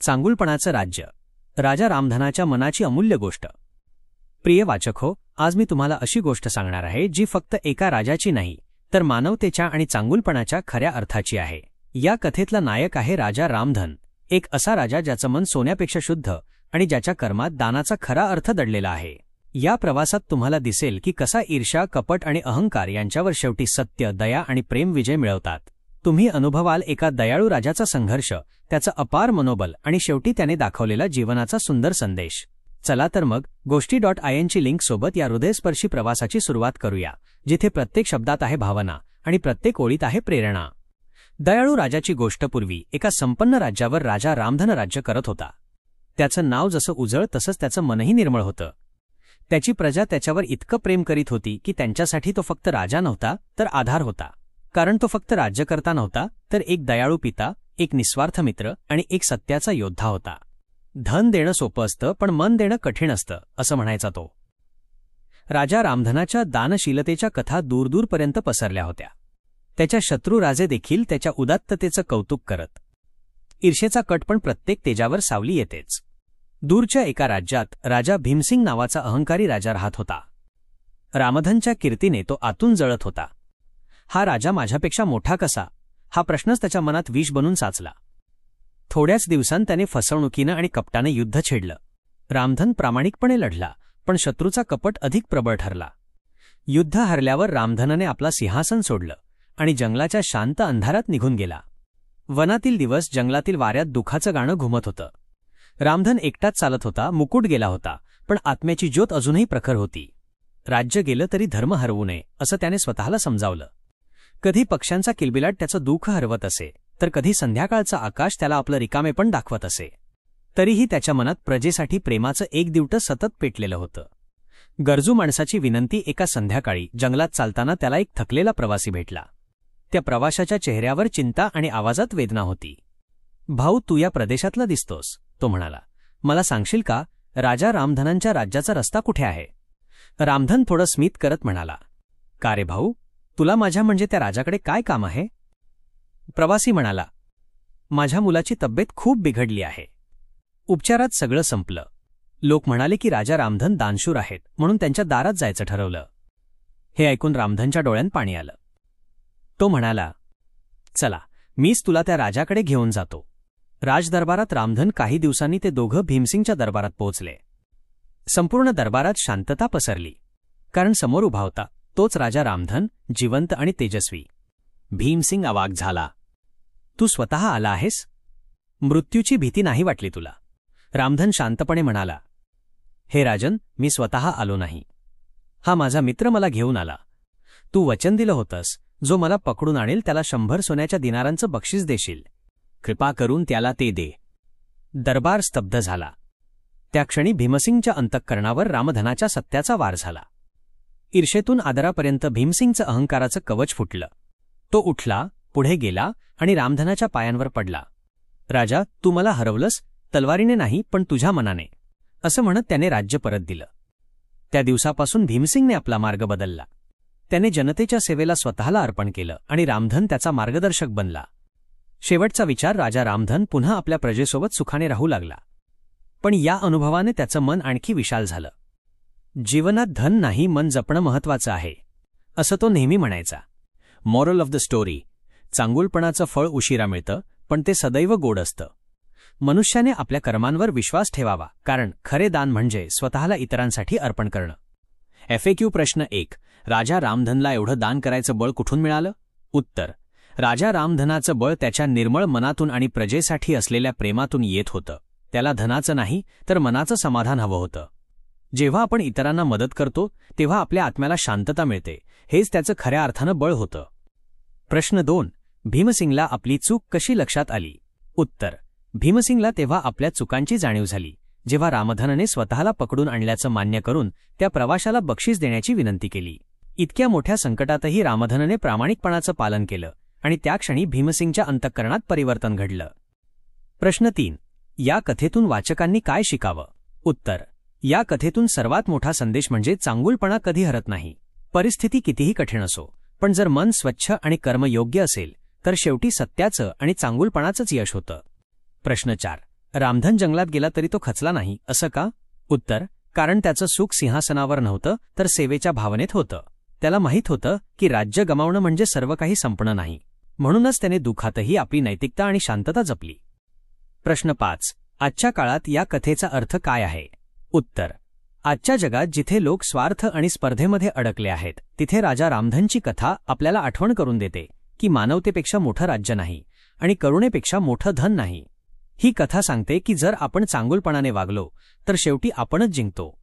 चांगुलपणाचं राज्य. राजा रामधनाच्या मनाची अमूल्य गोष्ट. प्रिय वाचक हो आज मी तुम्हाला अशी गोष्ट सांगणार आहे जी फक्त एका राजाची नाही तर मानवतेच्या आणि चांगुलपणाच्या खऱ्या अर्थाची आहे. या कथेतला नायक आहे राजा रामधन एक असा राजा ज्याचं मन सोन्यापेक्षा शुद्ध आणि ज्याच्या कर्मात दानाचा खरा अर्थ दडलेला आहे. या प्रवासात तुम्हाला दिसेल की कसा ईर्षा कपट आणि अहंकार यांच्यावर शेवटी सत्य दया आणि प्रेम विजय मिळवतात. तुम्ही अनुभवाल एका दयाळू राजाचा संघर्ष त्याचं अपार मनोबल आणि शेवटी त्याने दाखवलेला जीवनाचा सुंदर संदेश. चला तर मग गोष्टी डॉट आय एनची लिंक सोबत या हृदयस्पर्शी प्रवासाची सुरुवात करूया जिथे प्रत्येक शब्दात आहे भावना आणि प्रत्येक ओळीत आहे प्रेरणा. दयाळू राजाची गोष्ट पूर्वी एका संपन्न राज्यावर राजा रामधन राज्य करत होता. त्याचं नाव जसं उजळ तसंच त्याचं मनही निर्मळ होतं. त्याची प्रजा त्याच्यावर इतकं प्रेम करीत होती की त्यांच्यासाठी तो फक्त राजा नव्हता तर आधार होता. कारण तो फक्त राज्यकर्ता नव्हता तर एक दयाळू पिता एक निस्वार्थ मित्र आणि एक सत्याचा योद्धा होता. धन देणं सोपं असतं पण मन देणं कठीण असतं असं म्हणायचा तो. राजा रामधनाच्या दानशीलतेच्या कथा दूरदूरपर्यंत पसरल्या होत्या. त्याच्या शत्रू राजे देखील त्याच्या उदात्ततेचं कौतुक करत. ईर्षेचा कट पण प्रत्येक तेजावर सावली येतेच. दूरच्या एका राज्यात राजा भीमसिंग नावाचा अहंकारी राजा राहत होता. रामधनच्या कीर्तीने तो आतून जळत होता. हा राजा माझ्यापेक्षा मोठा कसा? हा प्रश्नच त्याच्या मनात विष बनून साचला. थोड्याच दिवसांत त्याने फसवणुकीनं आणि कपटानं युद्ध छेडलं. रामधन प्रामाणिकपणे लढला पण शत्रूचा कपट अधिक प्रबळ ठरला. युद्ध हरल्यावर रामधनाने आपला सिंहासन सोडलं आणि जंगलाच्या शांत अंधारात निघून गेला. वनातील दिवस जंगलातील वाऱ्यात दुखाचं गाणं घुमत होतं. रामधन एकटाच चालत होता मुकुट गेला होता पण आत्म्याची ज्योत अजूनही प्रखर होती. राज्य गेलं तरी धर्म हरवू नये असं त्याने स्वतःला समजावलं. कधी पक्ष्यांचा किलबिलाट त्याचं दुःख हरवत असे तर कधी संध्याकाळचं आकाश त्याला आपलं रिकामे पण दाखवत असे. तरीही त्याच्या मनात प्रजेसाठी प्रेमाचं एक दिवटं सतत पेटलेलं होतं. गरजू माणसाची विनंती एका संध्याकाळी जंगलात चालताना त्याला एक थकलेला प्रवासी भेटला. त्या प्रवाशाच्या चेहऱ्यावर चिंता आणि आवाजात वेदना होती. भाऊ तू या प्रदेशातला दिसतोस तो म्हणाला. मला सांगशील का राजा रामधनांच्या राज्याचा रस्ता कुठे आहे? रामधन थोडं स्मित करत म्हणाला. का रे भाऊ तुला माझ्या म्हणजे त्या राजाकडे काय काम आहे? प्रवासी म्हणाला माझ्या मुलाची तब्येत खूप बिघडली आहे. उपचारात सगळं संपलं. लोक म्हणाले की राजा रामधन दानशूर आहेत म्हणून त्यांच्या दारात जायचं ठरवलं. हे ऐकून रामधनच्या डोळ्यात पाणी आलं. तो म्हणाला चला मीच तुला त्या राजाकडे घेऊन जातो. राजदरबारात रामधन काही दिवसांनी ते दोघं भीमसिंगच्या दरबारात पोहोचले. संपूर्ण दरबारात शांतता पसरली कारण समोर उभा होता. तोच राजा रामधन जिवंत आणि तेजस्वी. भीमसिंग अवाक झाला. तू स्वतः आला आहेस? मृत्यूची भीती नाही वाटली तुला. रामधन शांतपणे म्हणाला. हे राजन मी स्वतः आलो नाही. हा माझा मित्र मला घेऊन आला. तू वचन दिलं होतंस जो मला पकडून आणेल त्याला शंभर सोन्याच्या दिनारांचं बक्षीस देशील. कृपा करून त्याला ते दे. दरबार स्तब्ध झाला. त्या क्षणी भीमसिंगच्या अंतःकरणावर रामधनाच्या सत्याचा वार झाला. ईर्षेतून आदरापर्यंत भीमसिंगचं अहंकाराचं कवच फुटलं. तो उठला पुढे गेला आणि रामधनाच्या पायांवर पडला. राजा तू मला हरवलंस? तलवारीने नाही पण तुझ्या मनाने. असं म्हणत त्याने राज्य परत दिलं. त्या दिवसापासून भीमसिंगने आपला मार्ग बदलला. त्याने जनतेच्या सेवेला स्वतःला अर्पण केलं आणि रामधन त्याचा मार्गदर्शक बनला. शेवटचा विचार राजा रामधन पुन्हा आपल्या प्रजेसोबत सुखाने राहू लागला. पण या अनुभवाने त्याचं मन आणखी विशाल झालं. जीवनात धन नाही मन जपणं महत्वाचं आहे असं तो नेहमी म्हणायचा. मॉरल ऑफ द स्टोरी चांगुलपणाचं फळ उशिरा मिळतं पण ते सदैव गोड असतं. मनुष्याने आपल्या कर्मांवर विश्वास ठेवावा कारण खरे दान म्हणजे स्वतःला इतरांसाठी अर्पण करणं. एफएक्यू प्रश्न एक राजा रामधनला एवढं दान करायचं बळ कुठून मिळालं? उत्तर राजा रामधनाचं बळ त्याच्या निर्मळ मनातून आणि प्रजेसाठी असलेल्या प्रेमातून येत होतं. त्याला धनाचं नाही तर मनाचं समाधान हवं होतं. जेव्हा आपण इतरांना मदत करतो तेव्हा आपल्या आत्म्याला शांतता मिळते. हेच त्याचं खऱ्या अर्थानं बळ होतं. प्रश्न दोन. भीमसिंगला आपली चूक कशी लक्षात आली? उत्तर. भीमसिंगला तेव्हा आपल्या चुकांची जाणीव झाली जेव्हा रामधनने स्वतःला पकडून आणल्याचं मान्य करून त्या प्रवाशाला बक्षीस देण्याची विनंती केली. इतक्या मोठ्या संकटातही रामधनने प्रामाणिकपणाचं पालन केलं आणि त्या क्षणी भीमसिंगच्या अंतःकरणात परिवर्तन घडलं. प्रश्न तीन. या कथेतून वाचकांनी काय शिकावं? उत्तर. या कथेतून सर्वात मोठा संदेश म्हणजे चांगुलपणा कधी हरत नाही. परिस्थिती कितीही कठीण असो पण जर मन स्वच्छ आणि कर्मयोग्य असेल तर शेवटी सत्याचं आणि चांगुलपणाचंच यश होतं. प्रश्न चार. रामधन जंगलात गेला तरी तो खचला नाही असं का? उत्तर. कारण त्याचं सुख सिंहासनावर नव्हतं तर सेवेच्या भावनेत होतं. त्याला माहीत होतं की राज्य गमावणं म्हणजे सर्व काही संपणं नाही. म्हणूनच त्याने दुःखातही आपली नैतिकता आणि शांतता जपली. प्रश्न पाच. आजच्या काळात या कथेचा अर्थ काय आहे? उत्तर. आजच्या जगात जिथे लोक स्वार्थ आणि स्पर्धेमध्ये अडकले आहेत तिथे राजा रामधनची कथा आपल्याला आठवण करून देते की मानवतेपेक्षा मोठं राज्य नाही आणि करुणेपेक्षा मोठं धन नाही. ही कथा सांगते की जर आपण चांगुलपणाने वागलो तर शेवटी आपणच जिंकतो.